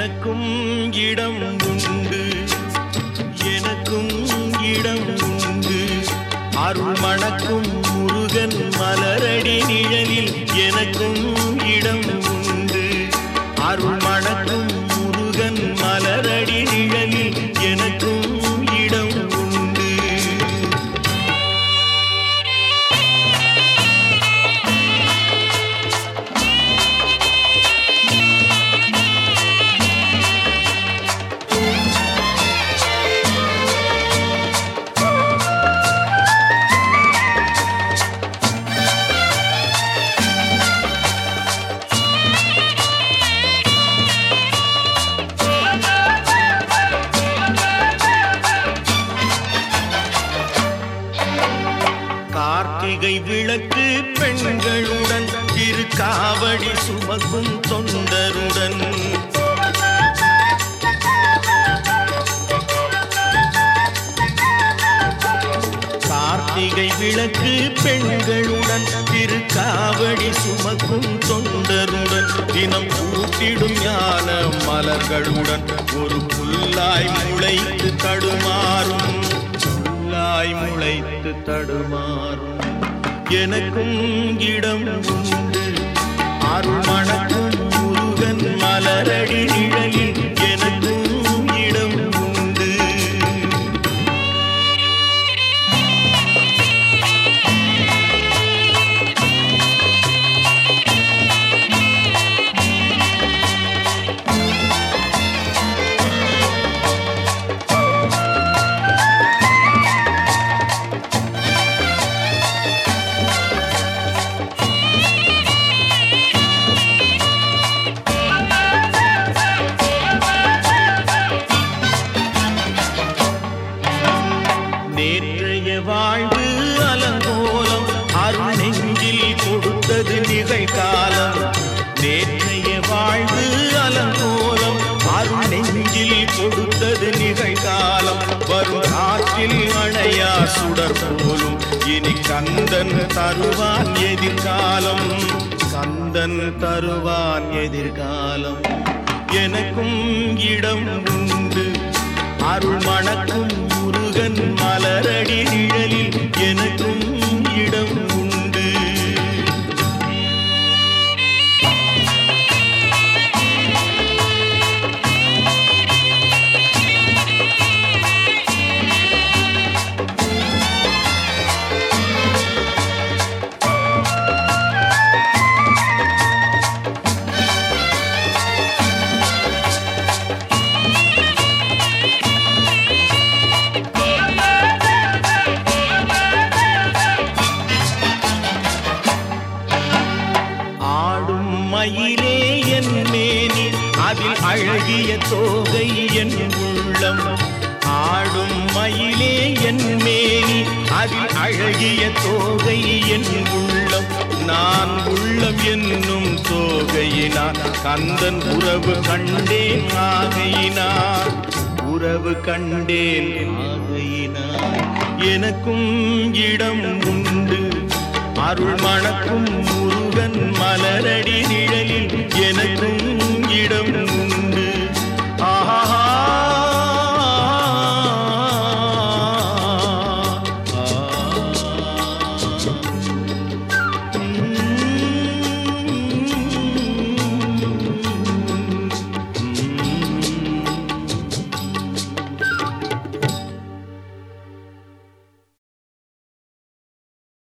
எனக்கும் இடம் உண்டு. எனக்கும் இடம் உண்டு. அருள்மணக்கும் முருகன் மலரடி நிழலில் எனக்கும் கார்த்திகை விளக்கு பெண்களுடன் திரு காவடி சுமக்கும் தொண்டருடன். கார்த்திகை விளக்கு பெண்களுடன் திரு காவடி சுமக்கும் தொண்டருடன். தினம் கூட்டிடும் ஞான மலர்களுடன் ஒரு புல்லாய் முளைத்து தடுமாறும். புல்லாய் முளைத்து தடுமாறும். எனக்கும் இடம் உண்டு. கொடுத்தது நிகழ்காலம் நேற்றைய வாழ்வு அலங்கோலம் அருள் நெஞ்சில் கொடுத்தது நிகழ்காலம். வரும் காற்றில் அணையா சுடர் போலும் இனி கந்தன் தருவான் எதிர்காலம். கந்தன் தருவான் எதிர்காலம். எனக்கும் இடம் உண்டு. அருள் மணக்கும் முருகன் மலரடி நிழலில் எனக்கும் அதில் அழகிய தோகை என் உள்ளம். ஆடும் மயிலே என் மேனி அதில் அழகிய தோகை என் உள்ளம். நான் உள்ளம் என்னும் தோகையினார் கந்தன் உறவு கண்டேன் ஆகையினார் உறவு கண்டேன் ஆகையினார் எனக்கும் இடம் உண்டு. அருள் மணக்கும் முருகன் மலரடி